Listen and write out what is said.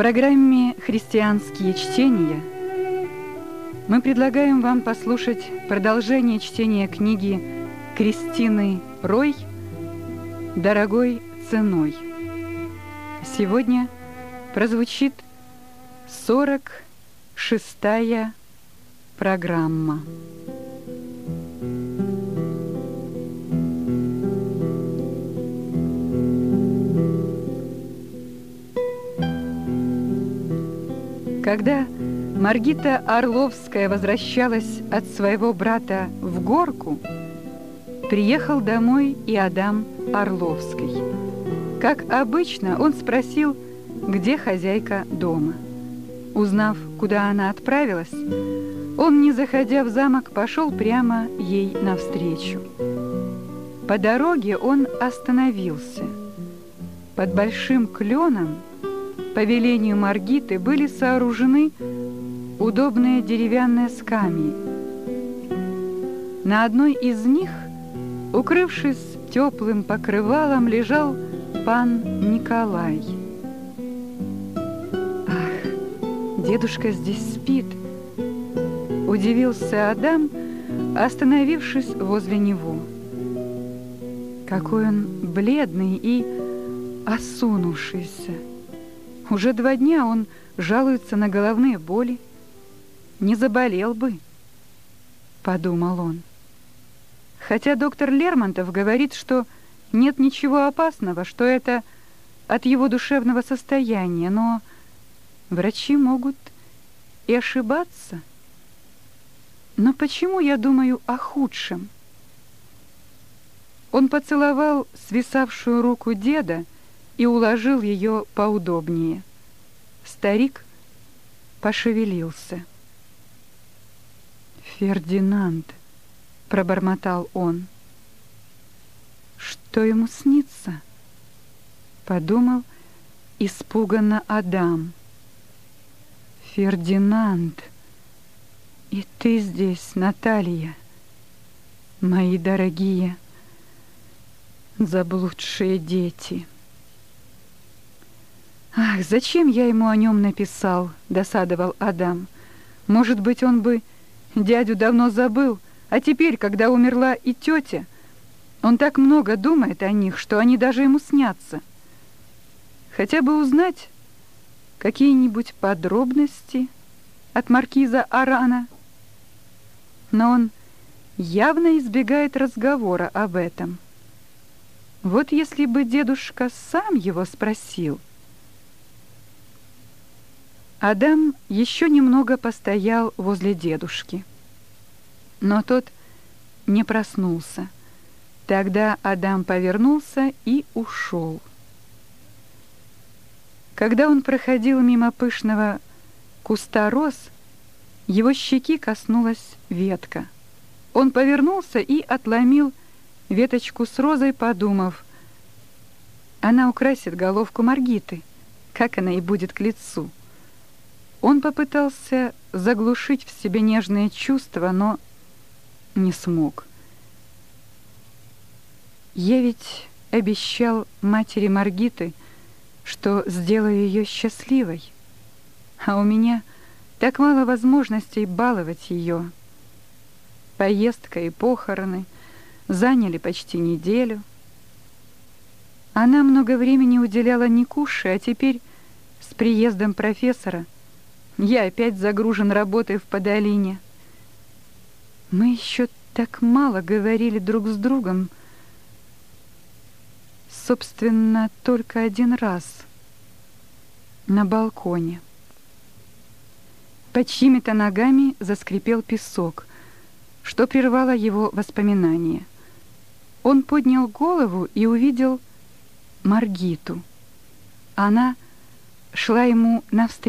программе «Христианские чтения» мы предлагаем вам послушать продолжение чтения книги Кристины Рой «Дорогой ценой». Сегодня прозвучит 46-я программа. Когда Маргита Орловская возвращалась от своего брата в Горку, приехал домой и Адам Орловский. Как обычно, он спросил, где хозяйка дома. Узнав, куда она отправилась, он, не заходя в замок, пошел прямо ей навстречу. По дороге он остановился. Под большим кленом по велению Маргиты были сооружены удобные деревянные скамьи. На одной из них, укрывшись теплым покрывалом, лежал пан Николай. «Ах, дедушка здесь спит!» Удивился Адам, остановившись возле него. Какой он бледный и осунувшийся! Уже два дня он жалуется на головные боли. Не заболел бы, подумал он. Хотя доктор Лермонтов говорит, что нет ничего опасного, что это от его душевного состояния, но врачи могут и ошибаться. Но почему я думаю о худшем? Он поцеловал свисавшую руку деда, и уложил ее поудобнее. Старик пошевелился. «Фердинанд», — пробормотал он, — «что ему снится?» Подумал испуганно Адам. «Фердинанд, и ты здесь, Наталья, мои дорогие заблудшие дети». «Ах, зачем я ему о нем написал?» — досадовал Адам. «Может быть, он бы дядю давно забыл, а теперь, когда умерла и тетя, он так много думает о них, что они даже ему снятся. Хотя бы узнать какие-нибудь подробности от маркиза Арана. Но он явно избегает разговора об этом. Вот если бы дедушка сам его спросил — Адам еще немного постоял возле дедушки. Но тот не проснулся. Тогда Адам повернулся и ушел. Когда он проходил мимо пышного куста роз, его щеки коснулась ветка. Он повернулся и отломил веточку с розой, подумав, она украсит головку Маргиты, как она и будет к лицу. Он попытался заглушить в себе нежные чувства, но не смог. Я ведь обещал матери Маргиты, что сделаю ее счастливой, а у меня так мало возможностей баловать ее. Поездка и похороны заняли почти неделю. Она много времени уделяла Никуше, а теперь с приездом профессора — я опять загружен работой в Подолине. Мы еще так мало говорили друг с другом. Собственно, только один раз. На балконе. Под чьими-то ногами заскрипел песок, что прервало его воспоминания. Он поднял голову и увидел Маргиту. Она шла ему навстречу.